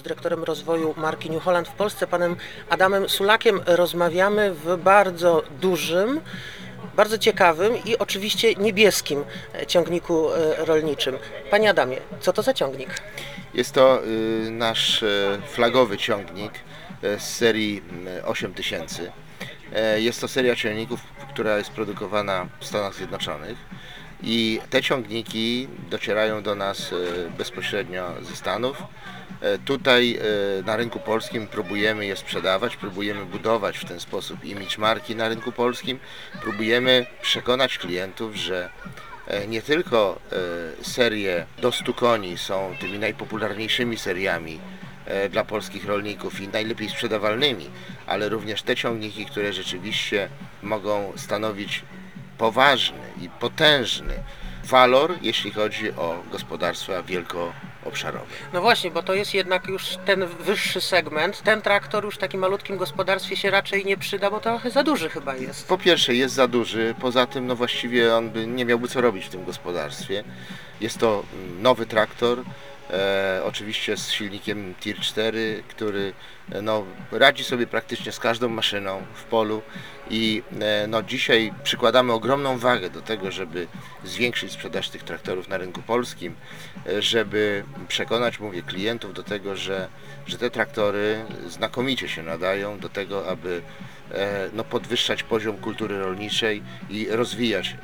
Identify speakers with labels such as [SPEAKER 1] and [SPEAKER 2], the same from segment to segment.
[SPEAKER 1] z dyrektorem rozwoju marki New Holland w Polsce, panem Adamem Sulakiem. Rozmawiamy w bardzo dużym, bardzo ciekawym i oczywiście niebieskim e, ciągniku e, rolniczym. Panie Adamie, co to za ciągnik?
[SPEAKER 2] Jest to y, nasz e, flagowy ciągnik z serii mm, 8000. E, Jest to seria ciągników, która jest produkowana w Stanach Zjednoczonych i te ciągniki docierają do nas e, bezpośrednio ze Stanów. E, Tutaj e, na rynku polskim próbujemy je sprzedawać, próbujemy budować w ten sposób imidż marki na rynku polskim, próbujemy przekonać klientów, że nie tylko serie do 100 koni są tymi najpopularniejszymi seriami dla polskich rolników i najlepiej sprzedawalnymi, ale również te ciągniki, które rzeczywiście mogą stanowić poważny i potężny walor, jeśli chodzi o gospodarstwa wielkoobszarowe.
[SPEAKER 1] No właśnie, bo to jest jednak już ten wyższy segment. Ten traktor już w takim malutkim gospodarstwie się raczej nie przyda, bo trochę za duży chyba jest.
[SPEAKER 2] Po pierwsze jest za duży, poza tym no właściwie on by nie miałby co robić w tym gospodarstwie. Jest to nowy traktor, e, oczywiście z silnikiem Tier 4, który e, no, radzi sobie praktycznie z każdą maszyną w polu i e, no, dzisiaj przykładamy ogromną wagę do tego, żeby zwiększyć sprzedaż tych traktorów na rynku polskim, e, żeby przekonać, mówię, klientów do tego, że, że te traktory znakomicie się nadają do tego, aby e, no, podwyższać poziom kultury rolniczej i rozwijać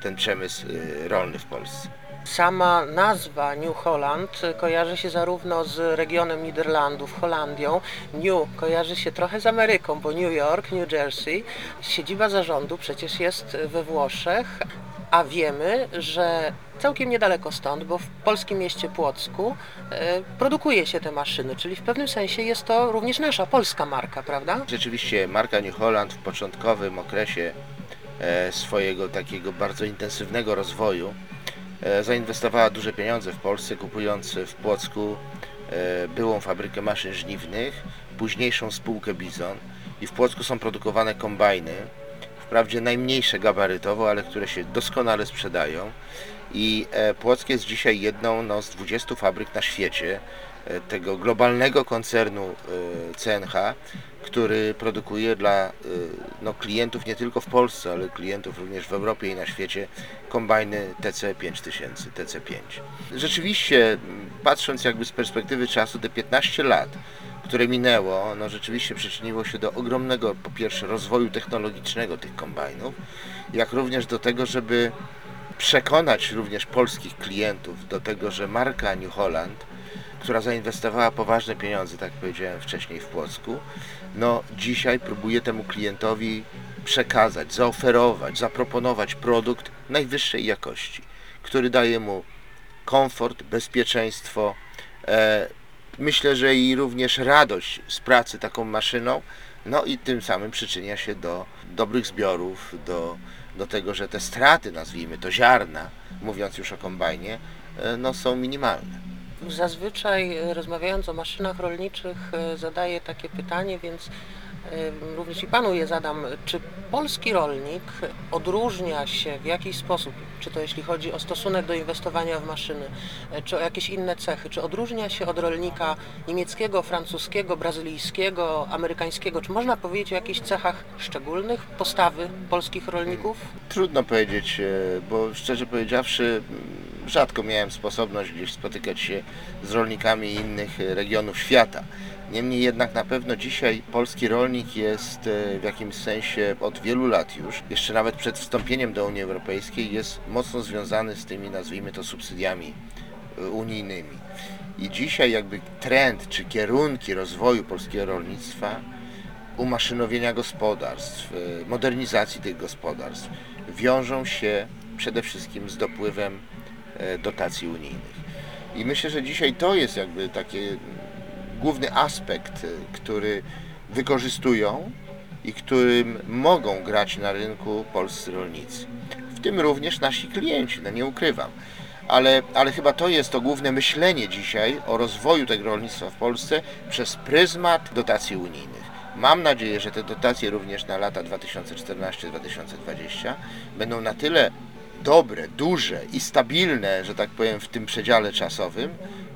[SPEAKER 2] ten przemysł rolny w Polsce.
[SPEAKER 1] Sama nazwa New Holland kojarzy się zarówno z regionem Niderlandów, Holandią. New kojarzy się trochę z Ameryką, bo New York, New Jersey. Siedziba zarządu przecież jest we Włoszech, a wiemy, że całkiem niedaleko stąd, bo w polskim mieście Płocku e, produkuje się te maszyny, czyli w pewnym sensie jest to również nasza polska marka, prawda?
[SPEAKER 2] Rzeczywiście marka New Holland w początkowym okresie e, swojego takiego bardzo intensywnego rozwoju zainwestowała duże pieniądze w Polsce, kupując w Płocku e, byłą fabrykę maszyn żniwnych, późniejszą spółkę Bizon. I w Płocku są produkowane kombajny, wprawdzie najmniejsze gabarytowo, ale które się doskonale sprzedają. I e, Płock jest dzisiaj jedną no, z 20 fabryk na świecie e, tego globalnego koncernu e, CNH, który produkuje dla e, no, klientów nie tylko w Polsce, ale klientów również w Europie i na świecie kombajny TC5000, TC5. Rzeczywiście, patrząc jakby z perspektywy czasu, te 15 lat, które minęło, no rzeczywiście przyczyniło się do ogromnego, po pierwsze, rozwoju technologicznego tych kombajnów, jak również do tego, żeby przekonać również polskich klientów do tego, że marka New Holland, która zainwestowała poważne pieniądze, tak powiedziałem wcześniej w Płocku, no dzisiaj próbuje temu klientowi przekazać, zaoferować, zaproponować produkt najwyższej jakości, który daje mu komfort, bezpieczeństwo, e, myślę, że i również radość z pracy taką maszyną, no i tym samym przyczynia się do dobrych zbiorów, do, do tego, że te straty, nazwijmy to ziarna, mówiąc już o kombajnie, e, no są minimalne.
[SPEAKER 1] Zazwyczaj e, rozmawiając o maszynach rolniczych e, zadaję takie pytanie, więc e, również i panu je zadam. Czy polski rolnik odróżnia się w jakiś sposób, czy to jeśli chodzi o stosunek do inwestowania w maszyny, czy o jakieś inne cechy, czy odróżnia się od rolnika niemieckiego, francuskiego, brazylijskiego, amerykańskiego? Czy można powiedzieć o jakichś cechach szczególnych postawy polskich rolników?
[SPEAKER 2] Trudno powiedzieć, bo szczerze powiedziawszy, rzadko miałem sposobność gdzieś spotykać się z rolnikami innych e, regionów świata. Niemniej jednak na pewno dzisiaj polski rolnik jest e, w jakimś sensie od wielu lat już, jeszcze nawet przed wstąpieniem do Unii Europejskiej, jest mocno związany z tymi, nazwijmy to, subsydiami e, unijnymi. I dzisiaj jakby trend czy kierunki rozwoju polskiego rolnictwa umaszynowienia gospodarstw, modernizacji tych gospodarstw wiążą się przede wszystkim z dopływem dotacji unijnych. I myślę, że dzisiaj to jest jakby taki główny aspekt, e, który wykorzystują i którym mogą grać na rynku polscy rolnicy. W tym również nasi klienci, no nie ukrywam. Ale, ale chyba to jest to główne myślenie dzisiaj o rozwoju tego rolnictwa w Polsce przez pryzmat dotacji unijnych. Mam nadzieję, że te dotacje również na lata 2014-2020 będą na tyle dobre, duże i stabilne, że tak powiem, w tym przedziale czasowym,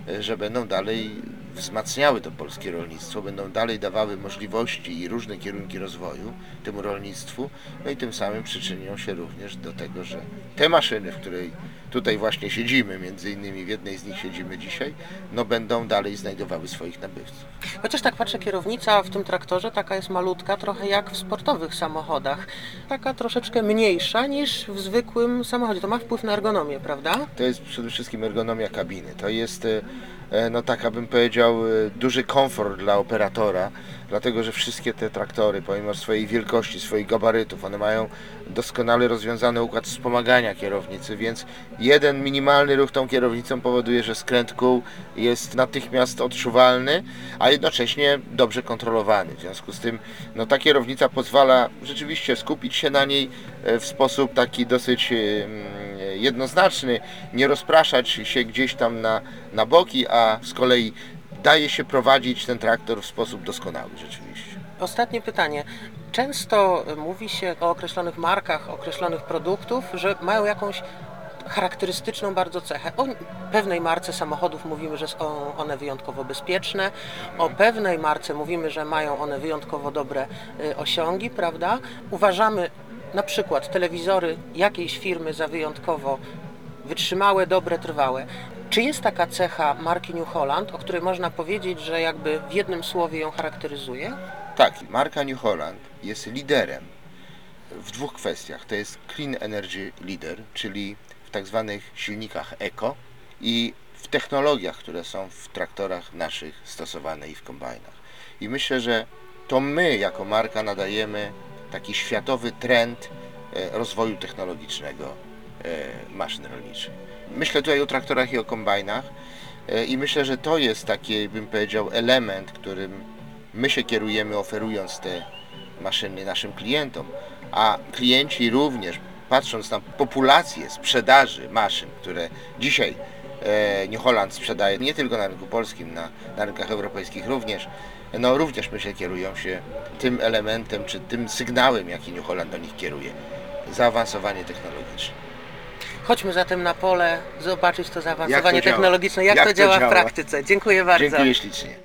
[SPEAKER 2] e, że będą dalej wzmacniały to polskie rolnictwo, będą dalej dawały możliwości i różne kierunki rozwoju temu rolnictwu, no i tym samym przyczynią się również do tego, że te maszyny, w której tutaj właśnie siedzimy, między innymi w jednej z nich siedzimy dzisiaj, no będą dalej znajdowały swoich nabywców.
[SPEAKER 1] Chociaż tak patrzę, kierownica w tym traktorze taka jest malutka, trochę jak w sportowych samochodach. Taka troszeczkę mniejsza niż w zwykłym samochodzie. To ma wpływ na ergonomię, prawda?
[SPEAKER 2] To jest przede wszystkim ergonomia kabiny. To jest, e, no tak abym powiedział, e, duży komfort dla operatora, dlatego że wszystkie te traktory, pomimo swojej wielkości, swoich gabarytów, one mają doskonale rozwiązany układ wspomagania kierownicy, więc jeden minimalny ruch tą kierownicą powoduje, że skręt kół jest natychmiast odczuwalny, a jednocześnie dobrze kontrolowany. W związku z tym no, ta kierownica pozwala rzeczywiście skupić się na niej e, w sposób taki dosyć e, mm, jednoznaczny, nie rozpraszać się gdzieś tam na, na boki, a z kolei daje się prowadzić ten traktor w sposób doskonały rzeczywiście.
[SPEAKER 1] Ostatnie pytanie. Często mówi się o określonych markach, określonych produktów, że mają jakąś charakterystyczną bardzo cechę. O pewnej marce samochodów mówimy, że są one wyjątkowo bezpieczne, o pewnej marce mówimy, że mają one wyjątkowo dobre y, osiągi, prawda? Uważamy na przykład telewizory jakiejś firmy za wyjątkowo wytrzymałe, dobre, trwałe. Czy jest taka cecha marki New Holland, o której można powiedzieć, że jakby w jednym słowie ją charakteryzuje?
[SPEAKER 2] Tak, marka New Holland jest liderem w dwóch kwestiach. To jest Clean Energy Leader, czyli w tak zwanych silnikach eco i w technologiach, które są w traktorach naszych stosowane i w kombajnach. I myślę, że to my jako marka nadajemy taki światowy trend e, rozwoju technologicznego maszyn rolniczych. Myślę tutaj o traktorach i o kombajnach e, i myślę, że to jest taki, bym powiedział, element, którym my się kierujemy oferując te maszyny naszym klientom, a klienci również patrząc na populację sprzedaży maszyn, które dzisiaj e, New Holland sprzedaje nie tylko na rynku polskim, na, na rynkach europejskich również, no również myślę kierują się tym elementem, czy tym sygnałem, jaki New Holland do nich kieruje. Zaawansowanie technologiczne.
[SPEAKER 1] Chodźmy zatem na pole, zobaczyć to zaawansowanie
[SPEAKER 2] Jak to działa?
[SPEAKER 1] technologiczne, jak,
[SPEAKER 2] Jak
[SPEAKER 1] to
[SPEAKER 2] to
[SPEAKER 1] działa w
[SPEAKER 2] działa?
[SPEAKER 1] praktyce. Dziękuję bardzo.
[SPEAKER 2] Dziękuję ślicznie.